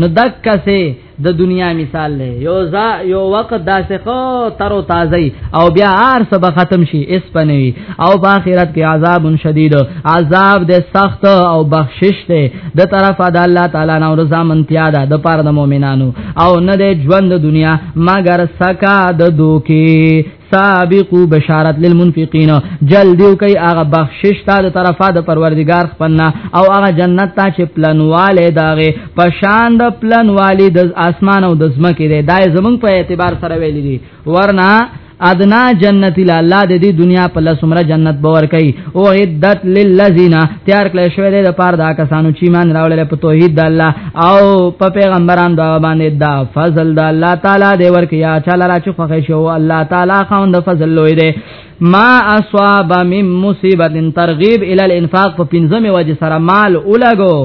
نو دک سه د دنیا مثال له یو ځا یو وخت داسې خو تر او تازه او بیا هر څه به ختم شي اس پنوي او په آخرت کې عذاب شدید عذاب د سخت او بخشش ته د طرف د الله تعالی نو رضا منتیا ده د پاره د مؤمنانو او نه د ژوند دنیا مگر سکا د دوکي سابقو بشارت للمنفقین جلدیو کوي هغه بخشش تا د طرفه د پروردگار خپلنا او هغه جنت ته چې پلنواله داغه پشان د پلنوالی د اسمان او د زمکه دی دای زمون په اعتبار سره ویل دي ورنه ادنا جنت لاله د دې دنیا په لسمره جنت باور کوي او عدت للذین تیار کړی شوی دی د پاره دا کسانو چې مان راولل په توحید د الله او په پیغمبران دا باندې دا فضل د الله تعالی دی ورکیا چاله را چې خوښ شو الله تعالی خوند فضل لوی دی ما اصاب من مصیبت ترغیب ال الانفاق په پنځمه وجه سره مال اولګو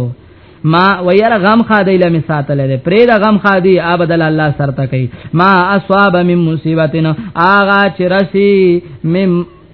ما وير غم خادی لمی ساتل دے پرید غم خادی آبدل الله سر تکی ما اصواب من مصیبتنا آغا چرسی من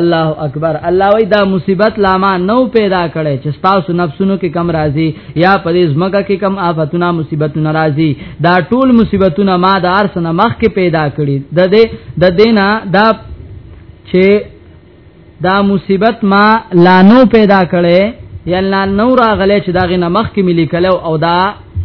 الله اکبر الله وای دا مصیبت لاما نو پیدا کړي چې تاسو نفسونو کې کم راضي یا پرې زمګه کې کم آفتونه مصیبتونه راضي دا ټول مصیبتونه ما د ارسنه مخ کې پیدا کړي د دې د دینا دا چې دا مصیبت ما لانو پیدا کړي یا لانو راغله چې دا غنه مخ کې ملي کلو او دا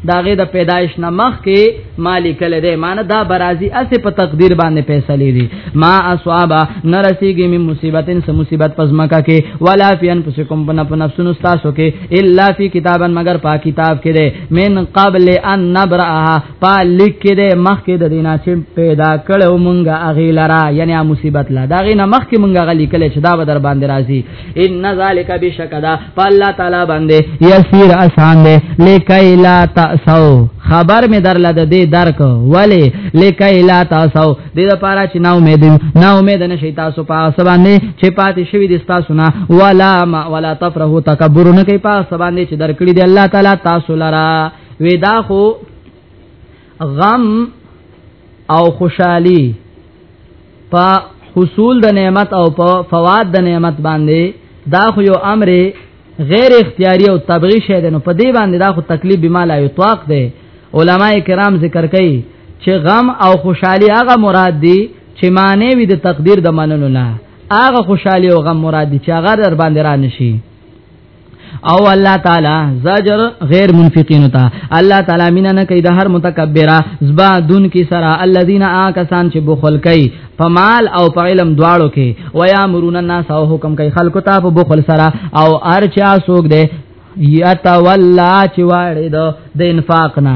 داغه د پیدایش نه مخ کې مالک لري مان دا برازي اسه په تقدیر باندې فیصله دي ما اصحاب نرسیږي می مصیبتن سم مصیبت پزماکا کې ولا فی انفسکم بنا په نفسونو تاسو کې الا فی کتابن مگر په کتاب کې ده من قبل ان نبرها په لیک کې ده مخ کې د دینا چې پیدا کړو مونږه اغه لرا یعنی مصیبت لا داغه نه مخ کې مونږه غلی کله چې دا بدر باندې راځي ان ذالک بشکدا فالله تعالی باندې یسیر آسان دی لکای لا تاسو خبر می در لده دی درک ولی لکای لا تاسو د لپاره چې نو امید نو امید نشي تاسو په سبانه چې پاتې شوی د تاسو نه ولا ما ولا تفرحو تکبر نه کوي په سبانه چې درکړي دی الله تعالی تاسو لرا ودا خو غم او خوشحالی په حصول د نعمت او په فواد د نعمت باندې دا خو یو امر غیر اختیاری او طبيعي شی دی نو په دې باندې دا خو تکلیف به مال یو طاق دی علما کرام ذکر کوي چې غم او خوشحالی هغه مراد دی چې معنی وي د تقدیر د منلو نه هغه خوشحالی او غم مراد دي چې هغه در باندې را نشي او الله تعالی زجر غیر منفقین تا الله تعالی مینا نه کوي د هر متکبره زبا دون کی سرا الذين آکسان چې بخل کوي په مال او په علم دواړو کې ويا مرون الناس او حکم کوي خلق ته په بخل سرا او ارچا سوګ دے یا تولا چې واړې دو د انفاق نه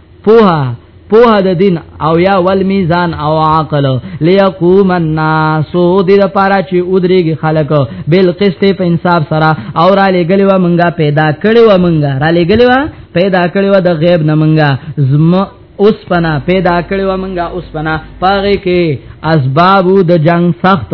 پوها پوها د دین او یا ول میزان او عقل ليقوم الناس د لپاره چې ودرېږي خلک بل قسط په انصاف سره او را لګلې و مونږه پیدا کړې و مونږه را لګلې و پیدا کړې و د غیب نه مونږه زم اوس پنا پیدا کړې و مونږه اوس پنا پاره کې اسباب د جنگ سخت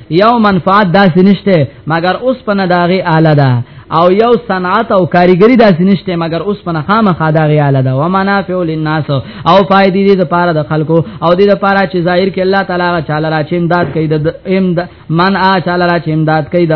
یو منفعت داسې نشته مګر اوس په نه داغي اعلی ده او یو صنعت او کاریګری داسې نشته مګر اوس په نه خامخا داغي اعلی ده و منافع للناس او فائدې دې لپاره د خلکو او دې لپاره چې ظاهر کې الله تعالی غا چاله را چې امداد کوي د امداد من آ چاله را چې امداد کوي د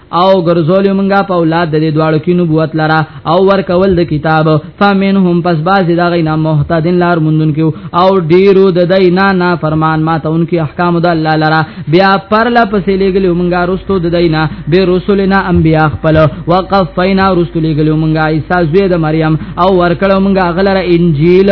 او ګرځول مونږه په اولاد د دې دواړو کې نبوت لره او ورکول د کتاب فمنهم پس باز دا غینا مهتدین لار مونږن کیو او ډیرو د دینا نا فرمان ما ته انکی احکام د الله لره بیا پر لا پسې لګل مونږه رستو د دینا به رسولنا انبیا خپل وقفینا رسول لګل مونږه عیسی زوی د مریم او ورکړو مونږه غلره انجیل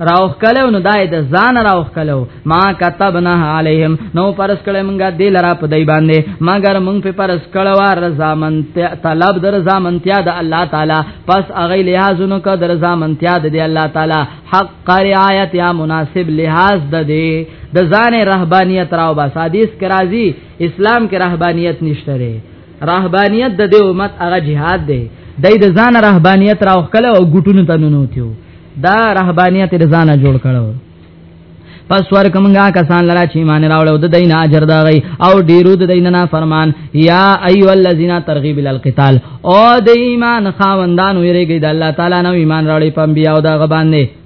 راوخ کلو نو دای د ځان راوخ کلو ما كتبنا عليهم نو پرس کله مونږه د لرا په دای باندې مگر مونږ په پرس کله وا رضا منتیا طلب در رضا منتیا د الله تعالی پس اغه لحاظونو کا در رضا منتیا د الله تعالی حق رعایت یا مناسب لحاظ د دې د ځان رهبانیت راو با حدیث کرازی اسلام کې رهبانیت نشته رهبانيت د دې امت هغه جهاد دی دای د ځان رهبانيت راوخ کله او ګټونو ته نونوتیو دا رهبانيت د ځان جوړ کړو پس ور کومګه کسان لرا چې ایمان راوړل د دین اجر دا غي او ډیرو د دین نه فرمان یا ایو الذین ترغیب القتال او د ایمان خاوندان ویریږي د الله تعالی نو ایمان راوړي پم بیا او دا غبان نه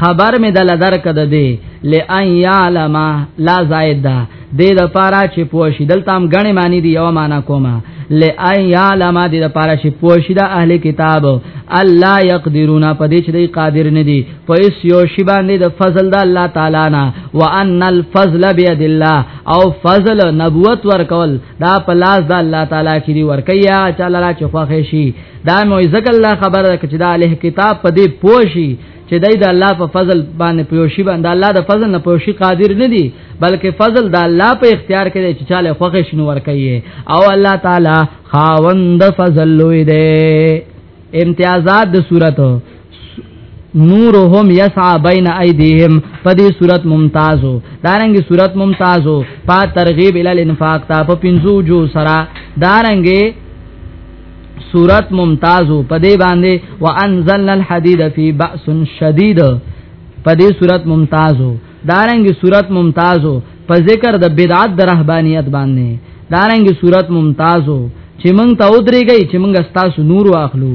خبر می دل درک د دی لئن یعلم لا زائد ده د دې لپاره چې پوښی دلته هم غنی معنی دی یو معنا کومه لئن یعلم د دې لپاره چې پوښی د اهل کتاب الله یقدرون په دې چې دی قادر نه دی په اس یو شی باندې د فضل د الله تعالی نه وان الفضل بيد الله او فضل نبوت ورکول دا په لاس د الله تعالی کې دی ورکیا چې الله چې خوښ شي دا مو ځکه الله خبره ده چې دا له کتاب په دې پوشي چې دای د الله په فضل باندې پوشي باندې الله د فضل نه پوشي قادر نه دي بلکې فضل د الله په اختیار کې دی چې چاله خوښ شنو ور کوي او الله تعالی خاوند فضل لوی دی امتیازات د صورتو نورهم یسعا بین ایدیهم په دې صورت ممتازو دارنګي صورت ممتازو په ترغیب ال الانفاق تا په پنځو جو سرا دارنګي صورت ممتازو په دې باندې وانزلنا الحديد فی باس شدید په دې صورت ممتازو دارنګي صورت ممتازو په ذکر د بدعت د رهبانیت باندې دارنګي صورت ممتازو چې مونږ ته ودرېږي چې مونږ ستاسو نور واخلو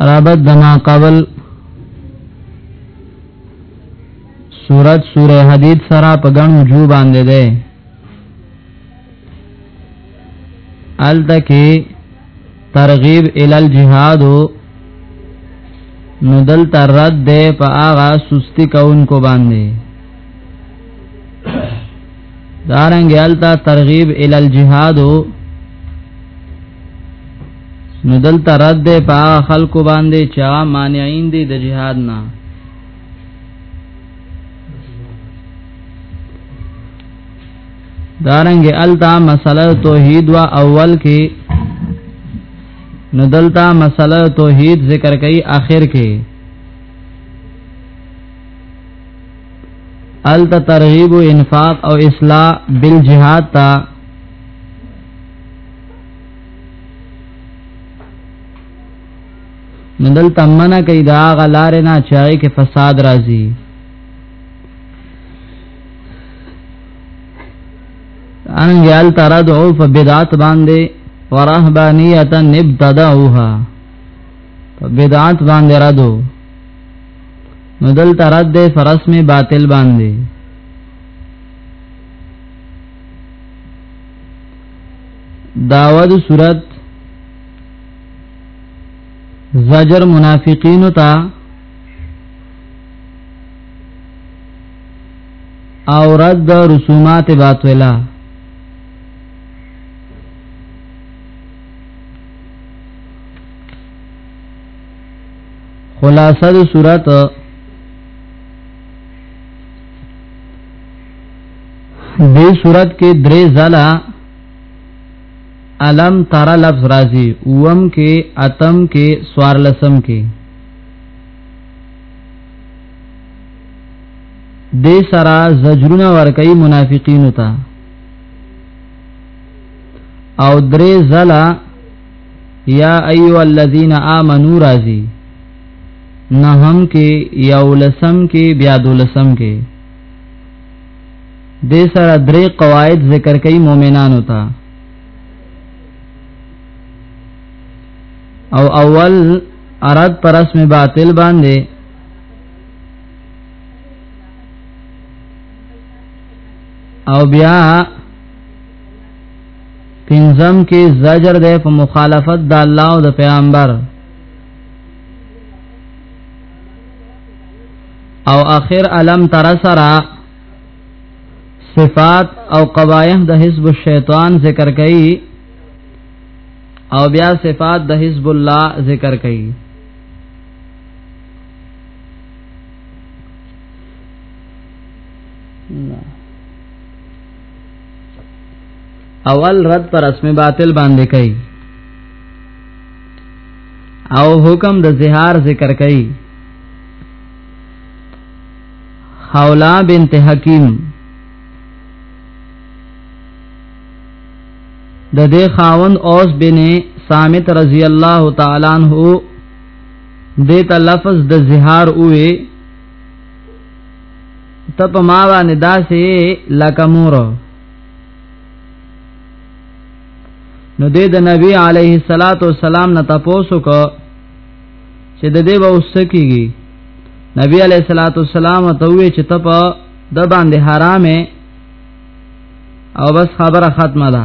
رابط دما قبل صورت سوره حدید سره په ګڼ وجو باندې ده الته کې ترغیب ال الجهاد نو دلته رد ده په هغه سستی کونکو باندې دارنګ التا ترغیب ال الجهاد نو دلته رد ده په هغه خلکو باندې چې هغه مانعین دي د جهاد نه دارنګ التا مسله توحید وا اول کې نو دلتا مسله توحید ذکر کړي اخر کې التا ترغیب انفاق او اصلاح بالجهاد تا نو دلته منع کوي دا غلار نه چاغي کې فساد راځي ان یال تردعو فبدعت باندې ورهبانیتا نبتدعوها فبدعت باندې ردو نو دل ترد دے فرس میں باطل باندې داود صورت زجر منافقین تا او رد رسومات باطله خلاصه د صورت دې صورت کې درې ځله علم تر لفظ راځي اوم کې اتم کې سوار لسم کې دې سره زجرونه ورکړي منافقینو ته او درې زلا یا ایو الذین آمنو راضی نهم کې یا ولسم کې بیا دولسم کې د سره درې قواعد ذکر کوي مؤمنانو ته او اول اراد پر اسم باطل باندې او بیا پنځم کې زجر ده په مخالفت د الله او د پیغمبر او اخر علم تر سرا صفات او قبایح د حزب الشیطان ذکر کړي او بیا صفات د حزب الله ذکر کړي اول رد پر اسم باطل باندې کوي او حکم د زهار ذکر کوي حولا بنت حکیم د دې خاوند اوس بن سامت رضی الله تعالی عنہ دیتا لفظ د زهار اوې ته په ما باندې داسې لکه مور نو دې د نبی علیه الصلاۃ والسلام نه تاسو کو چې د دې به اوس کیږي نبی علیه الصلاۃ والسلام ته وې چې ته په د باندې حرامه او بس خبره ختمه ده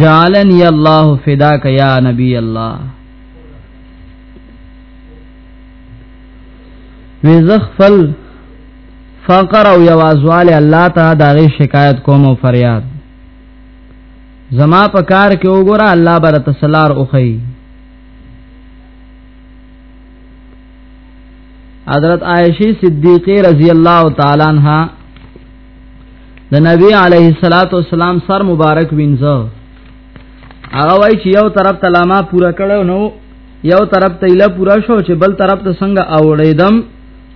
جعلنی الله فداک یا نبی الله وزخفل فقر او یوازوال الله ته داغه شکایت کوم او فریاد زما په کار کې وګوره الله بر تسلار اوخی حضرت عائشہ صدیقہ رضی اللہ تعالی عنہا د نبی علیه الصلاۃ والسلام سر مبارک وینځه هغه وای چې یو طرف ته لاما پورا کړو نو یو طرف ته اله پورا شو چې بل طرف ته څنګه اوړیدم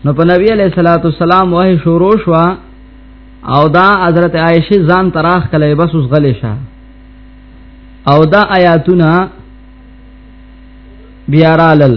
نو په نبی علیه الصلاۃ والسلام وای شروع شو او دا حضرت عائشه ځان تراخ کله بس اوس غلې شه او دا آیاتونه بیارالل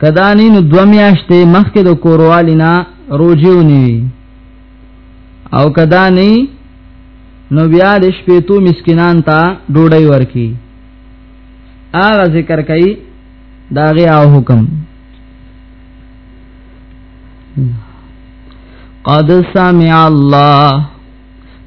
کدانی نو دو میاشتې مخکې د کوروالینا روجیو نیوی او کدانی نو بیا د شپېتو مسکینان ته ډوډۍ ورکی هغه ذکر کوي داغه او حکم قد سمع الله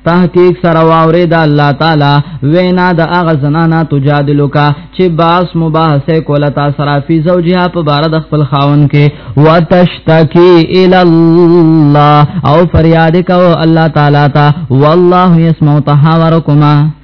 تحقیق سره واورې دا الله تعالی وینا د اغه زنانا تجادلو کا چې باس مباحثه کوله تا سره فی زوجها په بار د خپل خاون کې وتشتکی ال الله او فریاد کو الله تعالی تا والله یسمع تحاورکما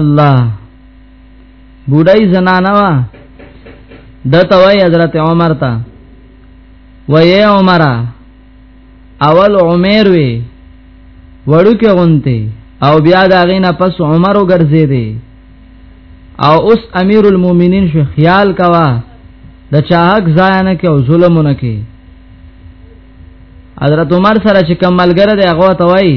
الله بوډای زنانه وا د توي حضرت عمر ته وې عمره اول عمر وی وړو کې غونته او بیا دا غینا پس عمر وګرځې دی او اوس امیر المؤمنین شو خیال کوا د چاهک ځای نه کې او ظلمونه کې حضرت عمر سره چې کملګره دی هغه ته وایي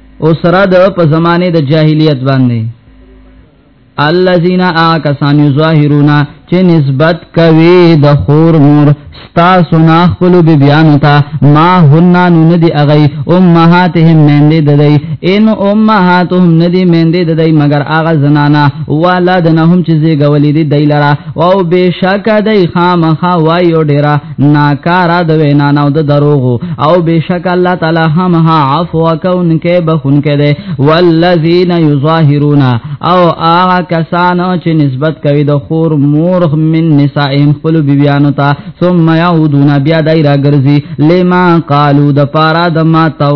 او سره د په زمانه د جاهلیت باندې الذين اكسان يظاهرون چې نسبت کوي د خور مور ستا سنا خپل بی بیان تا ما هننا نو ندی اغی امهاتهم مندې ددی ان امهاتهم ندی مندې ددی مگر اغه زنانا ولادنهم چې زی غولې دی دی لرا او بشک دی خامخا وایو ډیرا ناکارا د وینا نو د دروغ او بشک الله تعالی هم ها عفو کون کې بخون کې ده والذین یظاهرون او هغه کسان چې نسبت کوي د خور مور من نسائهم خپل بیبیانو ته ثم یعودون بیا دای راګرځي لما قالو د پارا د ما تو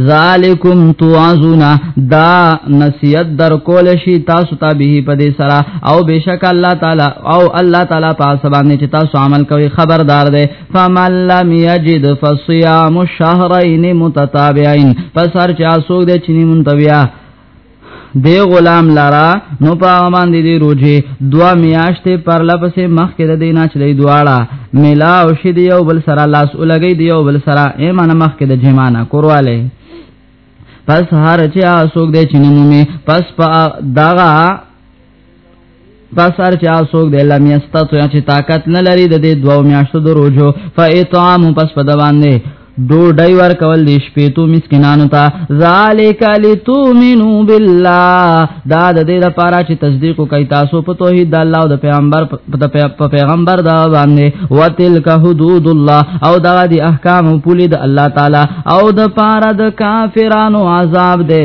ذالکم توازون دا نصیحت در کول شي تاسو ته به په دې سره او بشک الله تعالی او الله تعالی په سبانه چې تاسو عمل کوي خبردار دی فمن لم یجد فصيام شهرين متتابعين پس هر چا سوګ دې چې مونږ بیا دی غلام لرا نو په باندې دی روزي دوا میاشتې پر لپسې مخ کې د دینه چې دی دواړه ملا او شې دی یو بل سره لاس ولګي دی یو بل سره ایمان مخ کې د جمانه کورواله پس هر چې اسوک دی چې نمومي پس په دغه بسر چې اسوک دی لم یستطع چې طاقت نه لري د دې دوو میاشتو د روزو فاطعام پس په دوانه ډوډۍ ور کول دي شپېتو مسکینانو ته ذالک لتومنو بالله دا د دې لپاره چې تصدیق کوي تاسو په توحید الله او د پیغمبر په پیغمبر دا باندې وتلک حدود الله او دا دي احکام پولی د الله تعالی او د پاره د کافرانو عذاب دی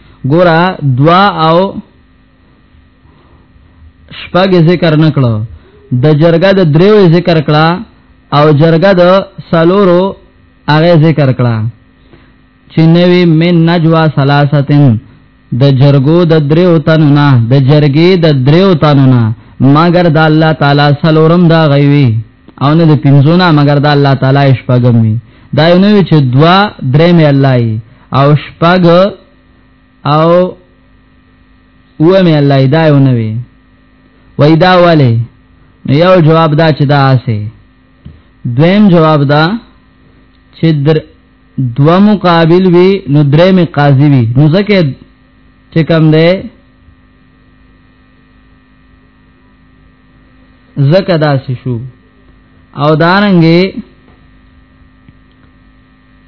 ګورا دوا او شپږ ذکر نکړو د جرګه د دریو ذکر کړه او جرګه د سالورو هغه ذکر کړه چې نوی من نجوا ثلاثتن د جرګو د دریو تنو نه د جرګې د دریو تنو نه مگر د الله تعالی سلورم دا غوي او نه د پنځو نه مگر د الله تعالی شپږم وي دا یو نه چې دوا درې مې الله او شپږ او و مې الله دا یو نه وي وای دا والے یو جواب دا چې دا آسه دویم جواب دا چې در دوا مقابل وي نو درې مې قاضي وي نو ځکه چې کم ده زکه داسې شو او دارنګې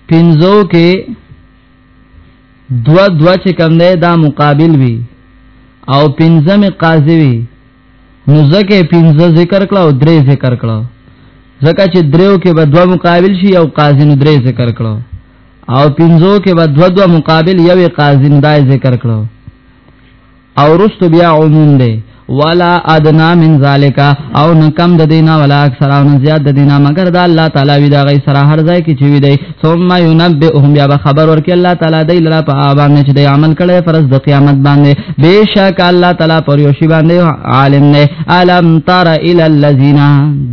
پنځو کې دو دو چې کم دی دا مقابل وي او پنځم قاضي وي نو زکه پنځه ذکر کړه او درې ذکر کړه زکه چې دریو کې به دو مقابل شي او قاضي نو درې ذکر کړه او پنځو کې به دو دو مقابل یو قاضي نو دای ذکر کړه او رست بیا عموم دی ولا ادنا من ذالک او نه کم د دینه ولا اکثر او نه زیات د دینه مگر د الله تعالی وی دا غي سره هر ځای کې چې وی دی ثم ينبئهم بیا به خبر ورکړي الله تعالی دی لرا په اعمال نه چې دی عمل کړي فرض د قیامت باندې بهشکه الله تعالی پر یو شی باندې عالم نه الم تر ال الذین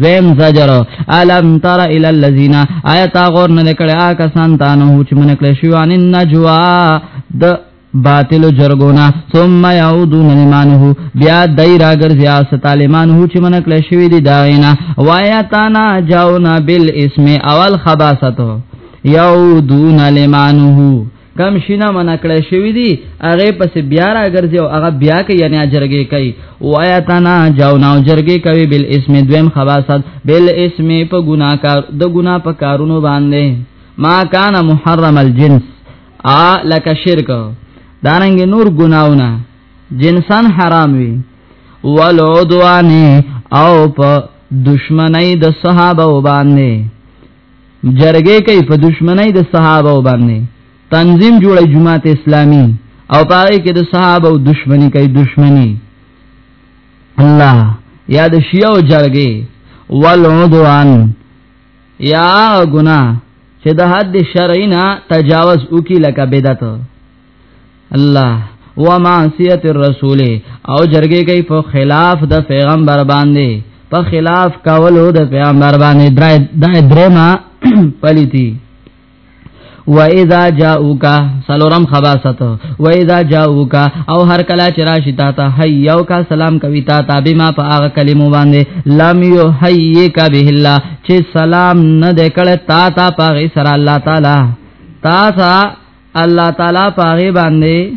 ذم زجر الم تر ال الذین آیات غور نه کړه آ کسان تانه چې من کړي شوان نجوا د باطل جرګونا ثم يعودون لمانه بیا دای راګرځي اس طالبانه چې من کله شوی دی داینه وایا تانا جاونا بل اسم اول خباستو يعودون لمانه کم شینا من کړه شوی دی هغه پس بیا را ګرځي او هغه بیا کوي یعنی اجرګي کوي وایا تنا جاو ناو جرګي کوي بل اسم دویم خواصت بل اسم په ګناکار د ګنا په کارونو باندې ما کان محرم الجنس ا لکه شرک دارنګ نور ګناونه جنسان حرام وي ولعدوان او په دشمنی د صحابه وباندې جرګه کوي په دشمنی د صحابه وباندې تنظیم جوړي جماعت اسلامی او پاره کې د صحابه او دشمنی کوي دشمنی الله یا د شیعو جرګه ولعدوان یا ګناه چې د حد شرعي نه تجاوز وکي لکه بدعت الله و معصیت الرسول او جرګه کوي په خلاف د پیغمبر باندې په خلاف کولو د پیغمبر باندې درای دای درما پلیتی و اذا جاءوک سلورم خباست و اذا جاءوک او هر کلا چې راشي تا ته حیو کا سلام کوي تا ته بما په هغه کلمو باندې لم یو حیک به الله چې سلام نه دکړه تا ته پاغي سره الله تعالی تا ته الله تعالی پاغي باندې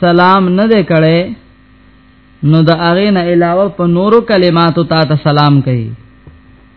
سلام نه دکړه نو د هغه نه علاوه په نورو کلماتو تا ته سلام کوي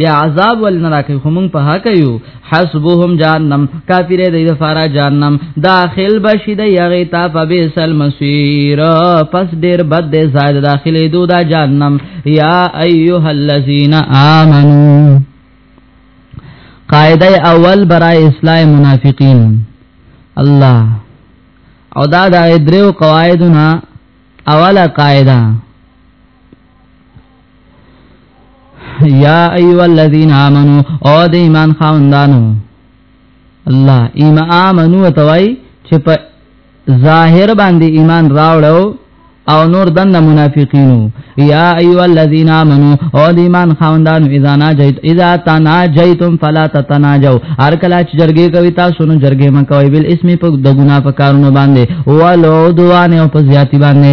بیا عذاب ول نه راکې خو مونږ په حق یو حسبهم جهنم کافر دی د فارا جهنم داخل بشی د یغی تا فبسل مسیر پس ډیر بد دی زائد داخلي دو دا جهنم یا ایها الذین آمنو قاعده اول برای اصلاح منافقین الله او دا د دریو قواعدنا اوله قاعده یا ایو الذین آمنو او د ایمان خاوندانو الله ایما آمنو توای چې په ظاهر باندې ایمان راوړو او نور دن منافقینو یا ایو الذین آمنو او د ایمان خاوندانو اذا ناجیت اذا تناجیتم فلا تتناجو هر کله چې جرګې کوي تاسو نو جرګې مکوئ بل اسم په د ګنا په کارونو باندې ولو دوانه او په زیاتی باندې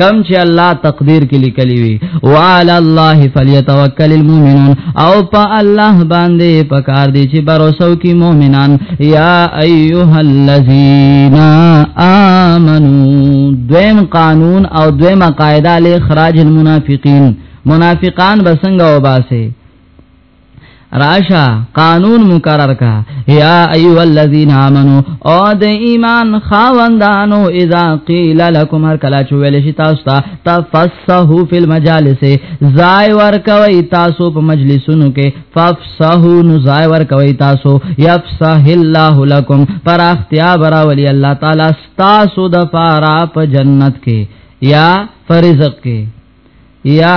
کم چې الله تقدیر کې لیکلی وي وعلى الله فليتوکل المؤمنون او په الله باندې پکار دي چې باور وکړي مؤمنان یا ایها الذین آمنو دویم قانون او دویمه قاعده له اخراج المنافقین منافقان بسنګ او باسه راشا قانون مقرر کا یا ایو الذین آمنو او د ایمان خاوندانو اذا قیل لکم هر کلا چو ویل شي تاسو ته تفسحو فی المجالس زای ور کوي تاسو په مجلسونو کې ففسحو نو زای ور کوي تاسو یفسح الله لکم پر اختیا برا ولی الله تعالی تاسو د پارا په جنت کې یا فرزق کې یا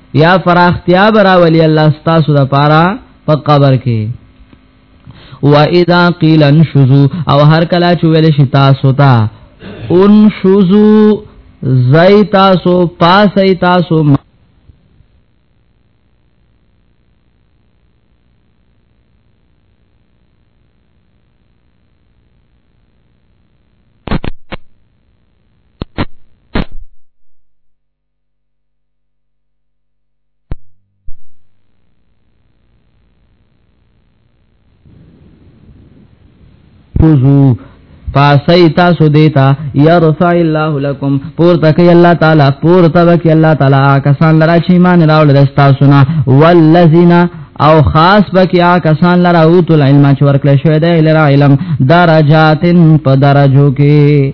یا فراختیا براولی الله ستاسو د پاره په قبر کې و اذا قیل انشزو او هر کله چې ویل شي تاسو ته انشزو زای تاسو پاسای تاسو تفوزو پاسی تاسو دیتا یرفع الله لكم پور تکي الله تعالی پور تکي الله تعالی کسان لرا چې ایمان راول دستا سنا والذین او خاص بکیا کسان لرا اوتل علم چې ورکل شوی دی لرا علم درجاتن په درجو کې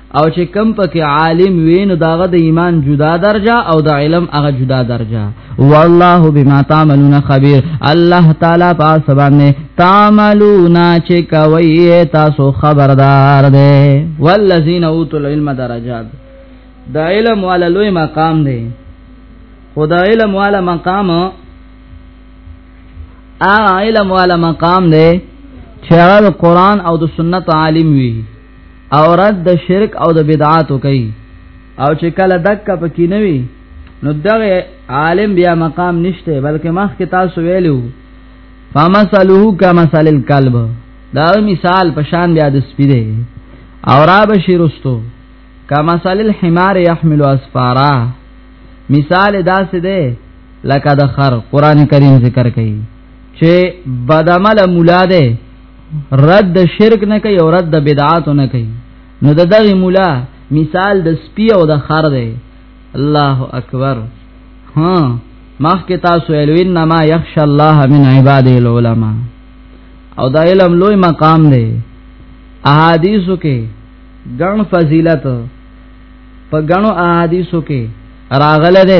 او چې کم پکې عالم وین داغه د ایمان جدا درجه او د علم هغه جدا درجه والله بما تعملون خبير الله تعالی پاس باندې تعملون چې کوي تاسو خبردار دی والذین اوتوا العلم درجات د علم والا لوی مقام دی خدا علم والا مقام ا علم والا مقام دی چې د قران او د سنت عالم وي او رد د شرک او د بدعاتو کوي او چې کله دک پکې نه وي نو دغه عالم بیا مقام نشته بلکې مخ کې تاسو ویلو فمثله کمثل الكلب دا مثال په شان بیا د سپی دی او را بشیرستو کمثل الحمار يحمل اسفارا مثال داسې دی لکه د خر قران کریم ذکر کوي چې بدعمل مولا ده رد د شرک نه کوي او رد د بدعات نه کوي نو د دغه مولا مثال د سپي او د خر ده الله اکبر ها مخ کې تاسو الوین نما یخش الله من عباد العلماء او دا علم لوی مقام دی احادیثو کې ګڼ فضیلت په ګڼو احادیثو کې راغله ده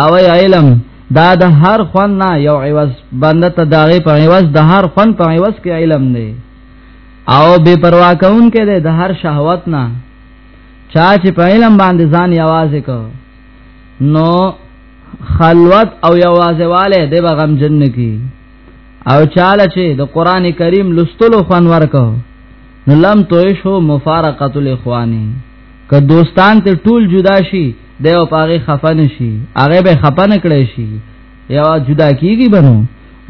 او علم دا د هر خوان نه یو عوض بنده ته داغه په عوض د هر خوان په عوض کې علم دی او بے پروا کون کې دی د هر شهوت نه چا چې په علم باندې ځان یوازې کو نو خلوت او یوازې والے دی به غم جن کی او چاله چې د قران کریم لستلو خوان ورکو نو لم تویشو مفارقت الاخوانی که دوستان ته ټول جدا شي دی او پاغه خفن شي هغه به خفن کړي شي یا جدا کیږي بنو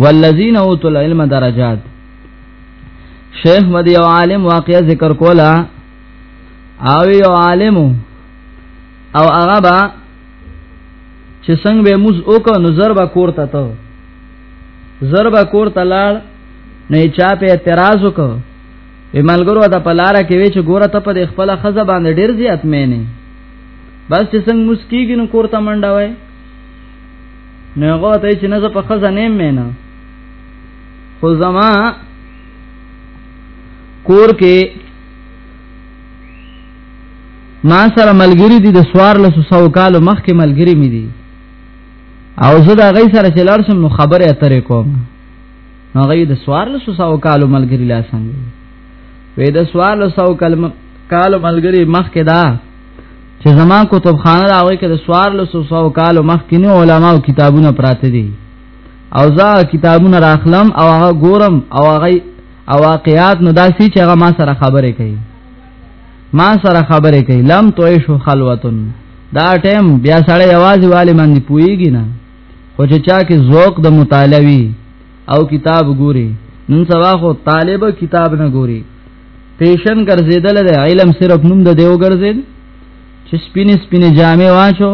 والذین اوتل علم درجات شیخ مدی او عالم واقع ذکر کولا او یو عالم او هغه با چې څنګه به موز او کو نظر با کوړتا ته ضرب کور تلاړ نه چا په اعتراض وکړ وی ملګرو دا پلاره کې وی چې ګوره ته په خپل خزه باندې ډیر زیات مینه بس چې څنګه مسکیږي نو کور ته منډه وای نه هغه ته چې نه زه په خزه نه مینا خو زما کور کې ما سره ملګری دي د سوار له سو کال مخکې ملګری مې دي او زه دا غي سره چې لارسم نو خبره اترې کوم نو غي د سوار له سو کالو ملګری لا څنګه وې د سوار له سو کلم کالو ملګری مخ کې دا چې زما کتب خانه دا وې کې د سوار له سو کالو مخ کې نه علما او کتابونه پراته دي او زه کتابونه راخلم او هغه ګورم او هغه او واقعات نو داسي چې هغه ما سره خبرې کوي ما سره خبرې کوي لم توې شو خلوتن دا ټیم بیا سړی आवाज والي باندې پويږي نه خو چې چا کې ذوق د مطالعوي او کتاب ګوري نن سبا خو طالب کتاب نه ګوري پیشن ګرځیدل د علم صرف نوم د دیو ګرځید چې سپینې سپینې جامې واچو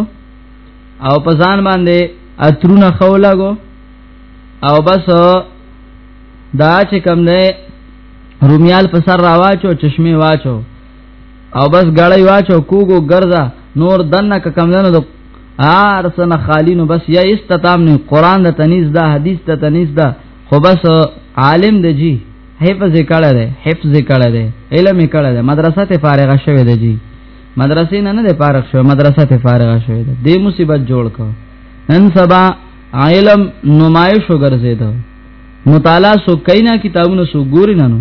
او په ځان باندې اترونه خولاګو او بس دا چې کم نه رومیال په سر راواچو چشمه واچو او بس غړی واچو کوګو ګرځا نور دنه کم نه د هر سنه خالی نو بس یا استتام نه قران د تنیز دا حدیث د تنیز دا خو بس عالم دی جی حفظ کړه ده حفظ کړه ده علم کړه ده مدرسه ته فارغ شوه ده جی مدرسې نه نه فارغ شوه مدرسه ته فارغ شوه ده دې مصیبت جوړ کو نن سبا علم نمایش وګرځیدو مطالعه سو کینا کتابونو سو ګورینانو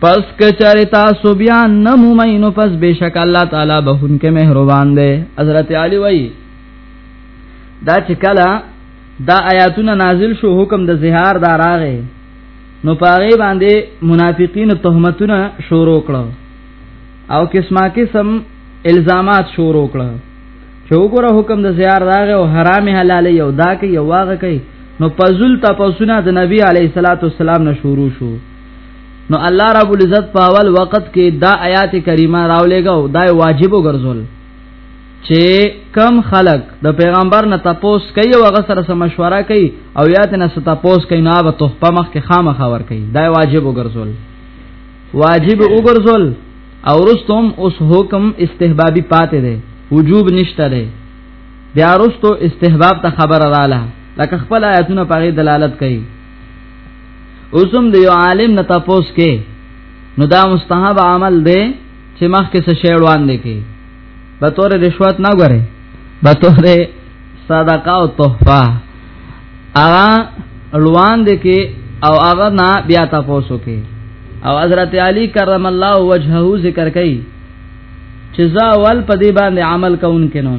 پس کچره تاسو بیا نمو مینو پس بشک الله تعالی بهون کې مهربان دی حضرت علی وای دا چې کله دا آیاتونه نازل شو حکم د زهار دا راغې نو پاره باندې منافقین تهمتونه شروع کړو او قسمه قسم الزامات شروع کړو چې وګوره حکم د زهار راغې او حرام حلال یو دا کې یو واغ کوي نو پزول تاسو نه د نبی علی صلوات والسلام نه شروع شو نو الله رب العزت په اول وخت کې دا آیات کریمه راولېګو دا واجب وګرځول چې کم خلق د پیغمبر نه تپوس کوي او هغه سره سم مشوره کوي او یا ته نه تپوس کوي نه به تحفه مخ کې خامخا ور کوي دا واجب وګرځول واجب وګرځول او رستم اوس حکم استحبابي پاتې دی وجوب نشته دی بیا رستو استحباب ته خبر رااله لکه خپل آیاتونه پاره دلالت کوي اوسم د یو عالم نه تاسو کې نو دا مستحب عمل دی چې مخ کې څه شی وړاندې کې به تور رشوت نه غره به تور صدقه او تحفه اغا روان دي کې او اغا نه بیا تاسو کې او حضرت علی کرم الله وجهه ذکر کوي چې زا ول په دې باندې عمل کوونکې نو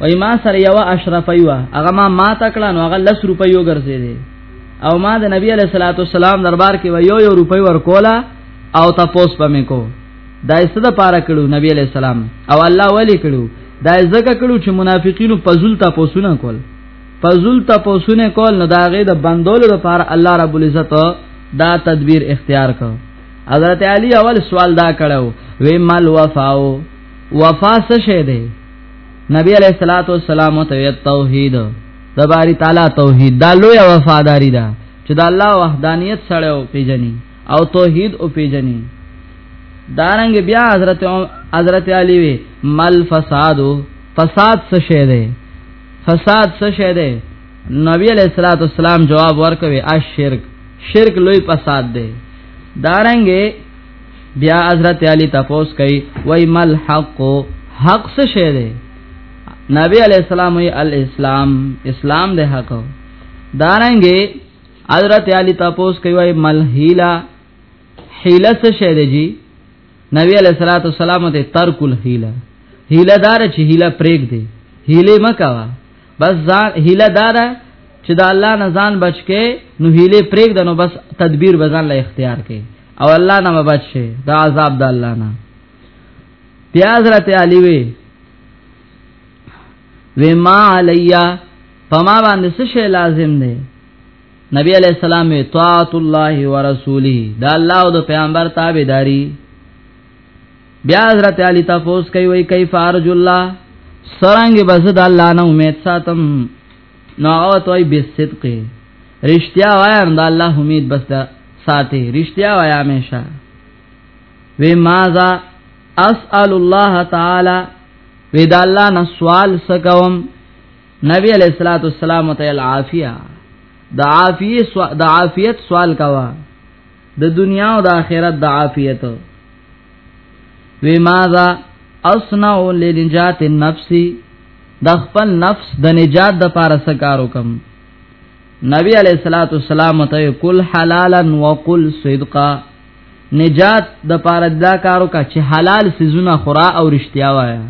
وای ما سره یو اشرف یو هغه ما ما تکړه نو هغه 10 روپیو ګرځې دي او ما د نبی علیہ الصلوۃ والسلام دربار کې یو یو روپۍ ورکولا او تاسو پمې کو دا یې ستاسو لپاره کړو نبی علیہ السلام او الله ولی کړو دا یې زکه کړو چې منافقینو پزول تاسو نه کول پزول تاسو نه کول نو دا غې د بندولو لپاره الله رب العزت دا تدبیر اختیار کړ حضرت علی اول سوال دا کړو وی مال وفاو وفا څه شه ده نبی علیہ الصلوۃ والسلام ته توحید د باری تعالی توحید دا لوی وفاداری ده چې د الله وحدانیت سره او پیژني او توحید او پیژني دارنګ بیا حضرت حضرت علی وی مل فساد فساد څه شه ده فساد څه شه ده نبی علیہ الصلوۃ والسلام جواب ورکوي اشرک شرک لوی فساد ده دارنګ بیا حضرت علی تپوس کوي وای مل حق حق څه شه ده نبی علیہ السلام وی الاسلام اسلام د حق دارنګي حضرت علی تاسو کوي مل حیلا حیلا څه شه دی جی نبی علیہ الصلوۃ والسلام ته ترک الحیلا حیلا دار چې حیلا پرېګ دی حیله مکوا بس ځان حیلا دار چې د الله نه ځان بچ کې نو حیله پرېګ دنو بس تدبیر بزن له اختیار کې او الله نه بچ شي دا عذاب د الله نه بیا حضرت علی وی وی ما علیا پما باندې څه شی لازم دی نبی علیہ السلام وی طاعت الله ورسوله دا الله او د پیغمبر تابعداري بیا حضرت علی تاسو کوي وی کیف ارجو الله سرنګ بس د الله نه امید ساتم نو او توي بصدق رښتیا وایم د الله امید بس ساتي رښتیا وایم همیشه وی مازه اسال الله تعالی ودا الله نه سوال سکوم نبی علیہ الصلوۃ والسلام ته العافیه د عافیه د عافیت سوال کوا د دنیا او د آخرت د عافیت وی ماذا اصنع لنجات النفس د خپل نفس د نجات د پاره سکارو کم نبی علیہ الصلوۃ والسلام ته کل حلالا وقل صدقا نجات د پاره دا کارو کا چې حلال سيزونه خورا او رښتیا وایا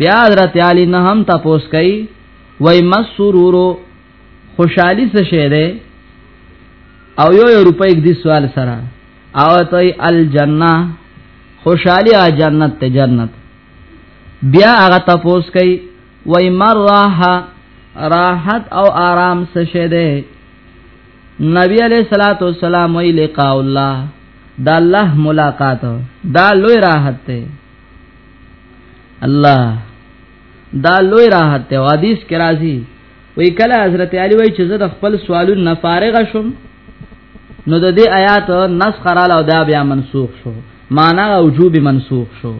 بیا حضرت علی نه هم تاسو کوي وای مسرور خوشحالي څه شه ده او یو یو روپۍ دې سوال سره او ته الجنه خوشحالي ا جنت ته جنت بیا هغه تاسو کوي وای مر راحه راحت او آرام څه شه ده نبی علیہ الصلوۃ والسلام وی لقاء الله دا الله ملاقات دا لوی راحت ته الله دا لوی راحت ته حدیث کې راځي وی کله حضرت علی وی چې زه د خپل سوالونو نه فارغ شوم نو د دې آیات نسخ رااله او دا بیا منسوخ شو معنا وجوب منسوخ شو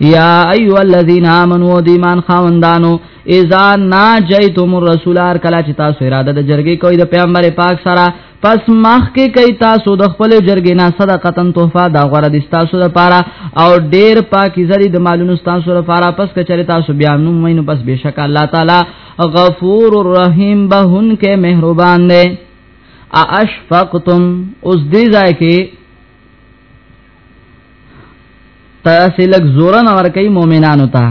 یا ایو الذین آمنو د ایمان خاوندانو اذا ناجیتم الرسول ار کلا چې تاسو اراده د جرګې کوي د پیغمبر پاک سره پس مخ کې کوي تاسو د خپل جرګې نه صدقتن تحفه دا غره د تاسو لپاره او ډیر پاکي زری د مالونو تاسو لپاره پس کچره تاسو بیا نو مینو پس بشک الله تعالی غفور الرحیم بهون کې مهربان دی اشفقتم اوس دې ځای کې تاسو لګ زور نه ور کوي مؤمنانو ته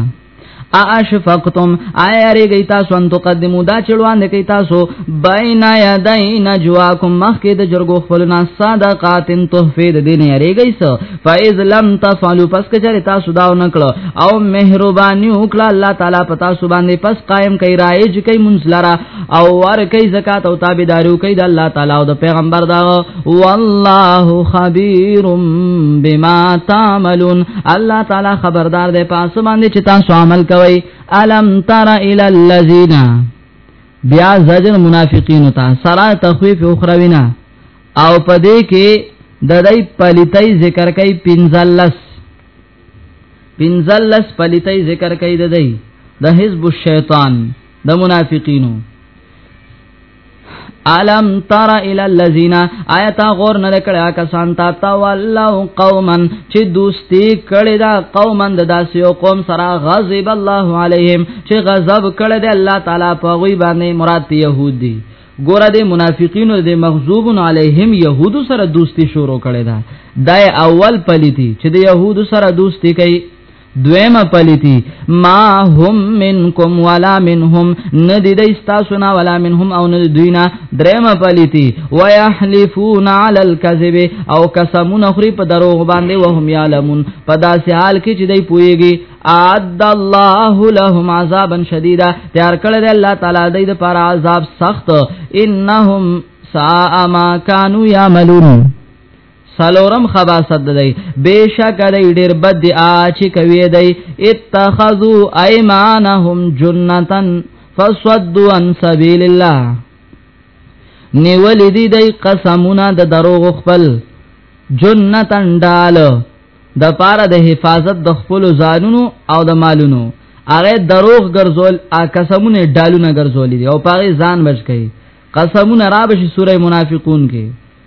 اشفقتم آیا ریږی تاسو ان تقدمو دا چړوان د کی تاسو بین یدین جواکم مخکې د جرګو خپلنا صدقات تحفه د دین ریږی سو فایز لم تفعلوا پس کچره تاسو داو نکړه او مهرباني وکړه الله تعالی پتا سو باندې پس قائم کای رایج کای منزلرا او ور کوي زکات او تابعداري کوي د الله تعالی او د پیغمبر دا والله خبير بما تعملون الله تعالی خبردار دی پاسو باندې چې تاسو عمل کوي الم تر الى الذين بیا زجر منافقین ته سرا تخویف اخروینا او پدې کې د دې پلیتای ذکر کوي پنځلس پنځلس پلیتای ذکر کوي د دې د حزب الشیطان د منافقینو علم تر ال الذین آیت غور نه کړه کسان تا تا والله قوما چې دوستی کړي دا قوما د داسې یو قوم سره غضب الله علیهم چې غضب کړي د الله تعالی په غوی باندې مراد يهود دي ګوره د منافقینو د مغضوبن علیهم يهود سره دوستی شروع کړي دا د اول پلیتی چې د يهود سره دوستی کوي دویم پلیتی ما هم منکم ولا منهم ندی دی ستاسونا ولا منهم او ندی دوینا دریم پلیتی ویحلفون علی الكذب او قسمون اخری په دروغ باندې وهم یعلمون په داسې حال کې چې دی پویږي اعد الله لهم عذابا شدیدا تیار کړی دی الله تعالی دی د پر عذاب سخت انهم ساء ما كانوا يعملون سلورم خباست دی بشک دی ډیر بد دی اچ کوي دی اتخذو ايمانهم جنتن فصدوا عن سبيل الله نیول دی دی قسمونه د دروغ خپل جنتن ډال د پاره د حفاظت د خپل ځانونو او د مالونو هغه دروغ ګرځول ا قسمونه ډالونه ګرځول دي او پاره ځان بچ کړي قسمونه را بشي سوره منافقون کې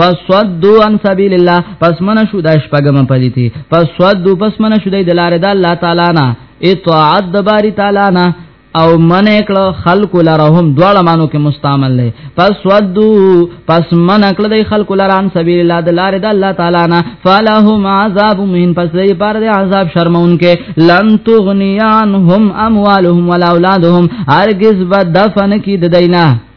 فسودو عن سبیل الله پس من شو د شپګم پلیتی فسودو پس من شو د لار د الله تعالی نه اطاعت د باری تعالی نه او من کړه خلق لرهم دواړه مانو کې مستعمل لې پس ودو پس من کړه د خلق لران سبیل الله د لار د الله تعالی نه فلهم عذاب مهین پس دې پر دې عذاب شرمون کې لن تغنیان هم اموالهم ولا اولادهم هرگز بدفن کې د دینه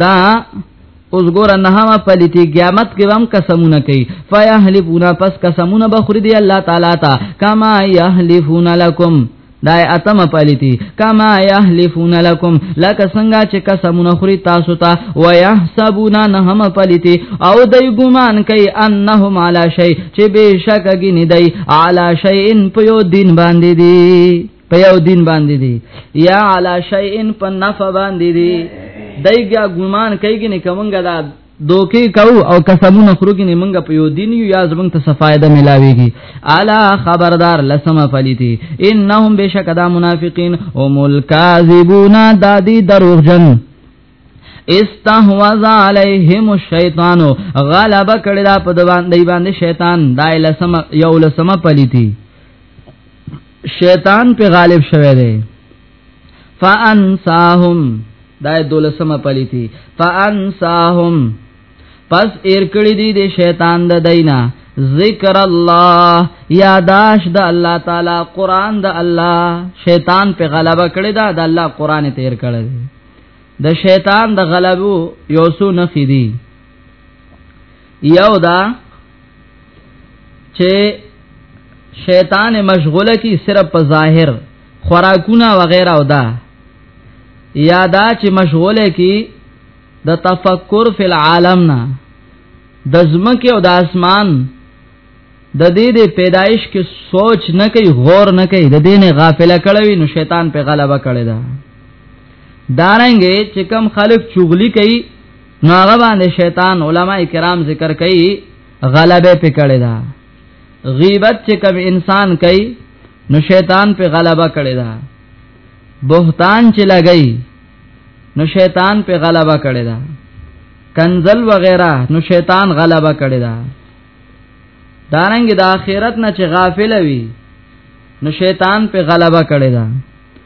دا اوس ګور نه ما پلیتی قیامت کې هم قسمونه کوي فیحلفون پس قسمونه بخری دی الله تعالی تا کما یحلفون لکم دا اتم پلیتی کما یحلفون لکم لک څنګه چې قسمونه خوري تاسو ته و یحسبون نهم پلیتی او دای ګمان کوي انهم علی شی چې بشک گنی دی علی شی ان په یو دین باندې دی په یو دین باندې دي یا علی شیء په نفع باندې دي دایګه ګمان کوي نه کومګه دا دوکي کو او قسمونه خورو کې موږ په یو دین یو یا زمنګ ته صفایده ملاويږي الا خبردار لسم فلیتی انهم بشک دا منافقین هم الکاذبون دادی دروغجن استحوذ علیهم الشیطان غلبه کړی دا په دوان دی باندې شیطان دایله سم یو لسم پلیتی شیطان په غالب شوه دی فانساهم دا دولسمه پلیتی فانساهم پس ایر کړی دی د شیطان د دینا ذکر الله یاداش د الله تعالی قران د الله شیطان په غلبه کړی دا د الله قران تیر کړی د شیطان د غلبو یوسو نخیدی یو دا چې شیطان مشغوله کی صرف په ظاهر خوراکونه وغیرہ او دا یادا چې مشغوله کی د تفکر فی العالم نه د زمکه او د اسمان د دې د پیدایش کې سوچ نه کوي غور نه کوي د دې نه غافله کړوي نو شیطان په غلبه کړی دا دارنګ چې کم خلک چغلی کوي نو هغه باندې شیطان علما کرام ذکر کوي غلبه پکړه دا غیبت چې کوم انسان کوي نو شیطان په غلبه کړی دا بهتان چې لګئی نو شیطان په غلبه کړی دا کنزل وغیرہ نو شیطان غلبه کړی دا دارنګ د آخرت نه چې غافل وي نو شیطان په غلبه کړی دا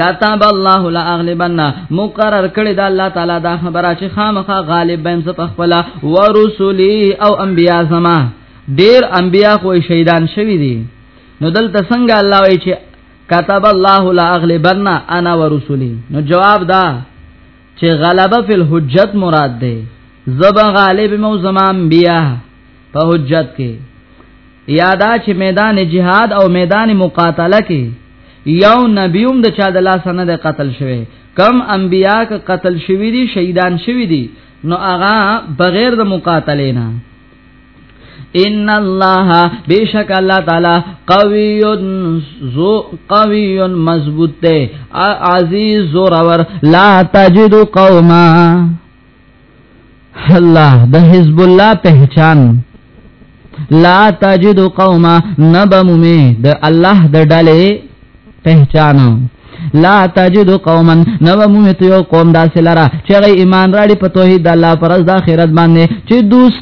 کتاب الله لا اغلبن مقرر کړی دا الله تعالی دا خبره چې خامخا غالب بیم ز په خپل ورسولی او انبیا زما ډیر انبیا خو شهیدان شوی دي نو دلته څنګه الله وی چې کتاب الله لا اغلبن انا ورسولی نو جواب دا چې غلبه فی الحجت مراد ده زبا غالب مو زما انبیا په حجت کې یادا چې میدان جهاد او میدان مقاتله کې یو نبیوم د چا د لاس نه قتل شوی کم انبیا ک قتل شوی دي شهیدان شوی دي نو هغه بغیر د مقاتله نه ان الله بیشک الله تعالی قوی ذو قوی مضبوط ته عزیز زورور لا تجد قوما الله د حزب الله پہچان لا تجد قوما نبمومی د الله د ډلې پہچان لا تجد قوما نبمومی تو قوم داسې لره چې ایمان راړي په توحید الله پرز د اخرت باندې چې دوست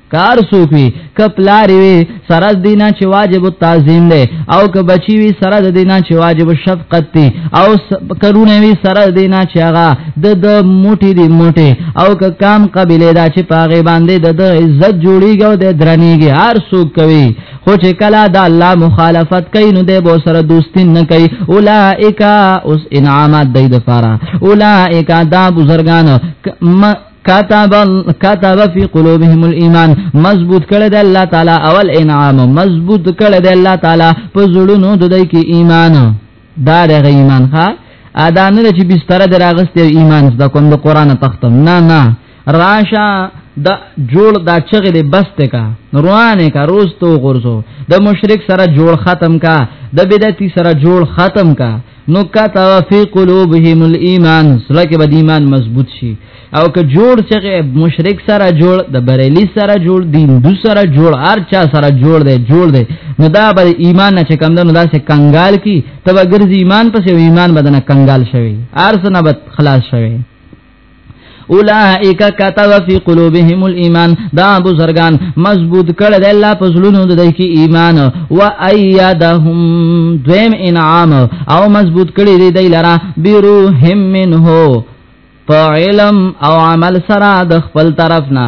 کار سوکوي ک پلار وي سره د دینه چې واجب تعظیم دی او ک بچي وي سره د دینه چې واجب شفقت دی او کرونه وي سره د دینه چې هغه د د موټي دی موټي او ک کام قبيله دا چې پاغه باندې د د عزت جوړيږي او د درنيږي هر سوک کوي خو چې کله د الله مخالفت کوي نو د بو سره دوستی نه کوي اولائک اوس انعامات د لپاره اولائک دا بزرګان كتب كتب في قلوبهم الايمان مضبوط کړه د الله تعالی اول انعام مضبوط کړه د الله تعالی په زړونو د دې کې ایمان دا د ایمان ښا ادا نه چې بستر دراغست ایمان د کوم د قران تختم نه نه راشه د جوړ دا چغې دې بس ته کا روانه کا روز تو غرزو د مشرک سره جوړ ختم کا د بدعتي سره جوړ ختم کا نو کتا فی قلوبهم الايمان سره کې به ایمان مضبوط شي او که جوړ چې مشرک سره جوړ د بریلی سره جوړ دین دو سره جوړ هر چا سره جوړ دی جوړ دی نو دا به ایمان نه چې کم ده نو دا سه کنګال کی تب اگر ایمان پسې ایمان بدنه کنګال شوی ارسنه بد خلاص شوی اولائک کتب فی قلوبهم الايمان دا ابو زرغان مضبوط کړه د الله په زلونو د دې کې ایمان و ایدهم دویم انعام او مضبوط کړي دی دی لرا بیروهم منه په علم او عمل سره د خپل طرف نه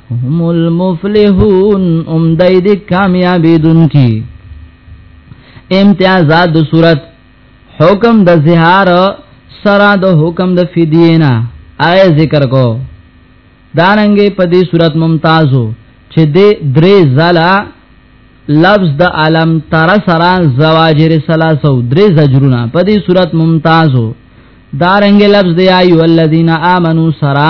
هم المفلحون ام دای دې کامیابې دن کی امتیازات د صورت حکم د زهار سره د حکم د فدینا آی ذکر کو دارنګې په دې صورت ممتازو چې دې درې زلا لفظ د عالم تر سره زواجر سلاسو درې زجرونه په دې صورت ممتازو دارنګې لفظ دی ایو الذین آمنو سره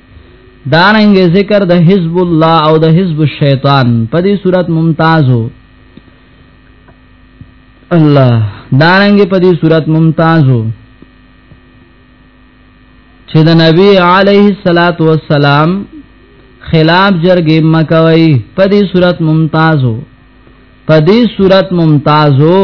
دارنګ ذکر د حزب الله او د حزب الشیطان په دې صورت ممتازو الله دارنګ په دې صورت ممتازو چې د نبی علیه الصلاۃ والسلام خلاف جرګې مکوي په دې صورت ممتازو په دې صورت ممتازو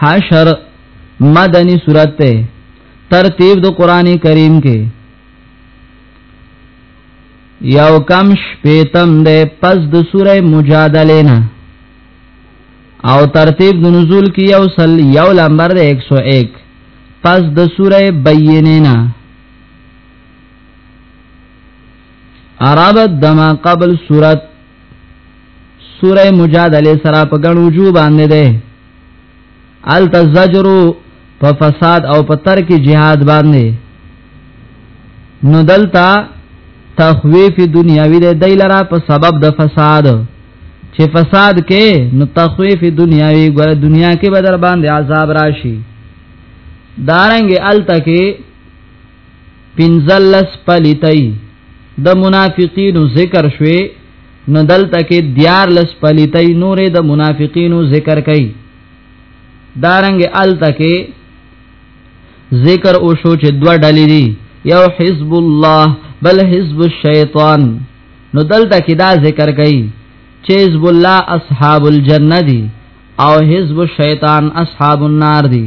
حشر مدنی صورت ته ترتیب د قران کریم کې یو کم شپیتم ده پس د سوره مجادله نه او ترتیب د نزول کې یو سل یو لمبر ده 101 پس د سوره بینه نه عربت دما قبل صورت سوره مجادله سره په غن وجو باندې ده ال تزجر په فساد او په ترک جهاد باندې نو دلتا تخویف دنیاوی ده دیلرا په سبب د فساد چې فساد کې نو تخویف دنیاوی ګور دنیا کې بدر باندې عذاب راشي دارنګ ال تکي پنزلس پلیتای د منافقینو ذکر شوي نو دلته کې دیار لس پلیتای نورې د منافقینو ذکر کړي دارنګ الته کې ذکر او شو چې دوه ډلې دي یو حزب الله بل حزب الشیطان نو دلته کې دا ذکر کړي چې حزب الله اصحاب الجنه دي او حزب الشیطان اصحاب النار دي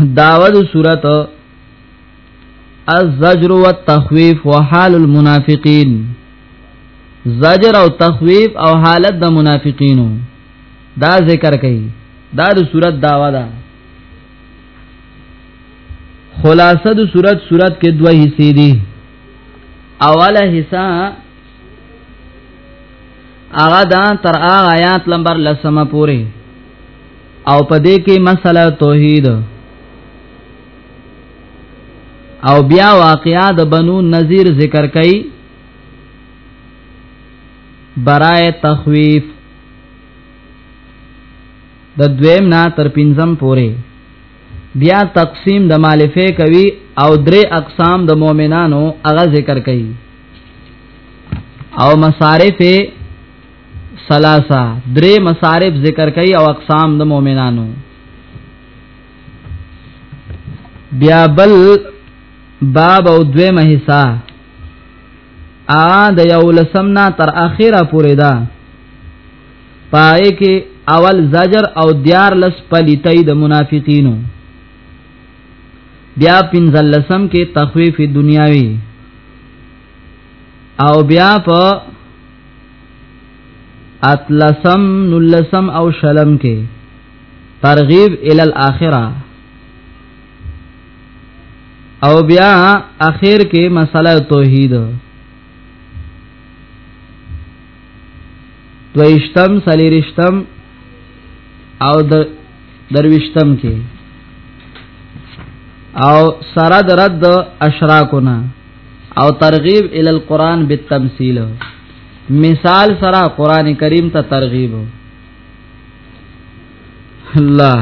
داود صورت الزجر والتخويف وحال المنافقين زجر او تخويف او حالت د منافقینو دا ذکر کړي دا د صورت داوا ده خلاصه د صورت صورت کې دوه حصے دي اوله حصہ هغه دا تر هغه آیات نمبر لسمه پوری او په دې کې مسله توحید او بیا واقعا د بنو نذیر ذکر کړي برای تخویف د دویم نا تر پنځم پوری بیا تقسیم د مالفه کوي او درې اقسام د مؤمنانو هغه ذکر کوي او مصارف ثلاثه درې مصارف ذکر کوي او اقسام د مؤمنانو بیا بل باب او دویمه حصہ ا د یو لسمنا تر اخره پورې ده پای کې اول زجر او دیار لس پلیتای د منافقینو بیا پنځل لسم کې تخویف دنیاوی او بیا په اتلسم نلسم او شلم کې ترغیب ال الاخره او بیا اخر کې مسله توحید دویشتم سلیرشتم او درویشتم کې او سره د رد اشراکونه او ترغیب ال القران بالتمثيل مثال سره قران کریم ته ترغیب الله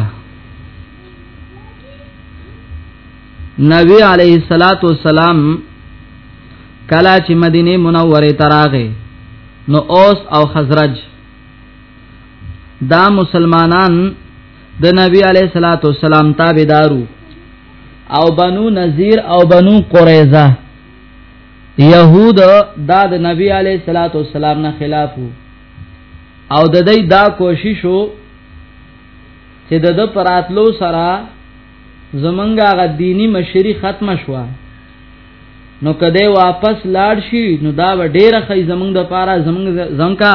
نبی علیہ الصلات والسلام کلا چې مدینه منوره تراغه نو اوس او خزرج دا مسلمانان د نبی علی صلاتو والسلام تابعدارو او بنو نذیر او بنو قریظه یهود دا د نبی علی صلاتو والسلام نه خلافو او د دې دا کوشش وو چې د د پراتلو سره زمونږه غ دینی مشری ختم شوه نو کده واپس لاړ شي نو دا ډیره خې زمنګ د پاره زمنګ زمکا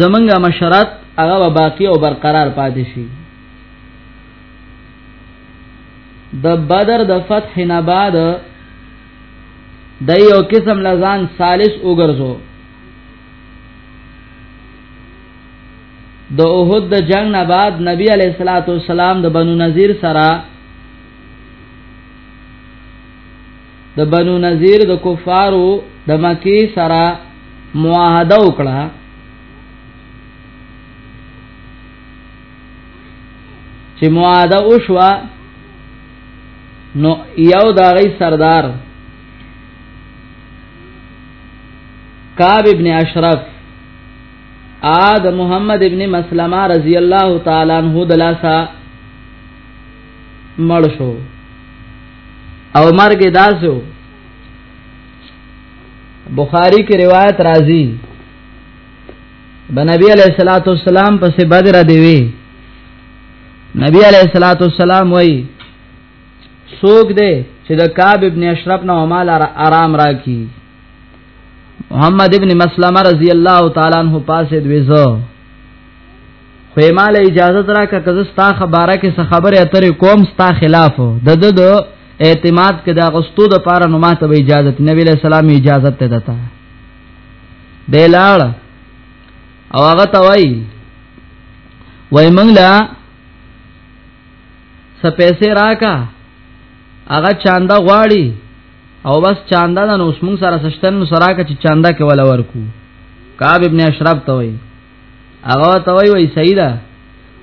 زمنګ مشرت هغه باقی او برقرار پاتې شي د بدر د فتح نه بعد د یو قسم لزان ثالث وګرځو د اوحد د جنگ نه بعد نبی علیہ الصلوۃ والسلام د بنو نذیر سره د بنو نذیر د کفارو د مکی سره معاهده وکړه چې معاهده وشوه نو یو دا غي سردار کعب ابن اشرف آد محمد ابن مسلمه رضی الله تعالی عنہ دلاسا مړ شو او مرګ داسو بخاری کی روایت راځي بنبی علیہ الصلوۃ والسلام پس بدر دی وی نبی علیہ الصلوۃ والسلام وای سوک دے چې د کعب ابن اشرف نه مال آرام راکی محمد ابن مسلمه رضی الله تعالی عنہ پاسه دوی زو خو مال اجازه راکړه که زستا خبره کې څه خبره اترې کوم ستا خلاف د د د اعتماد کې د غستو د پاره نو ماته به اجازه نبی له سلام اجازه ته دتا دلاړ او هغه توای وای منګلا س پیسې راکا هغه چاندا غواړي او بس چاندا د نو اوس موږ سره سشتن سره کا چې چاندا کې ولا ورکو کعب ابن اشرف توای هغه ته وای وای صحیح ده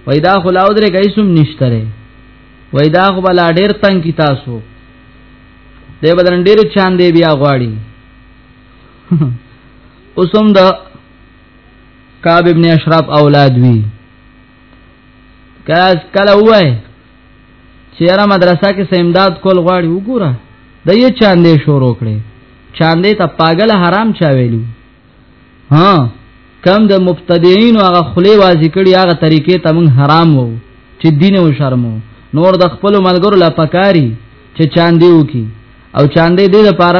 وای دا خو لاو درې کیسوم نشتره وای دا خو بل ډیر تنگ کی تاسو دې بدن ډیر چاند دی بیا غواړي اوسم د کعب ابن اشرف اولاد وی کله کله وای چیرې مدرسه کې سیمداد کول غواړي وګوره د یې چاندې شروع کړي چاندې ته پاگل حرام چا ویلو ها کم د مبتدعين او هغه خلی وازی کړي هغه طریقې ته مون حرام وو چې دین او شرمو نور د خپل ملګرو لا پکاري چې چاندي وکي او چاندي دې لپاره